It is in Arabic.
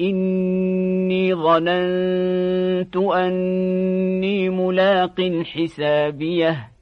إني ظننت أني ملاق حسابيه.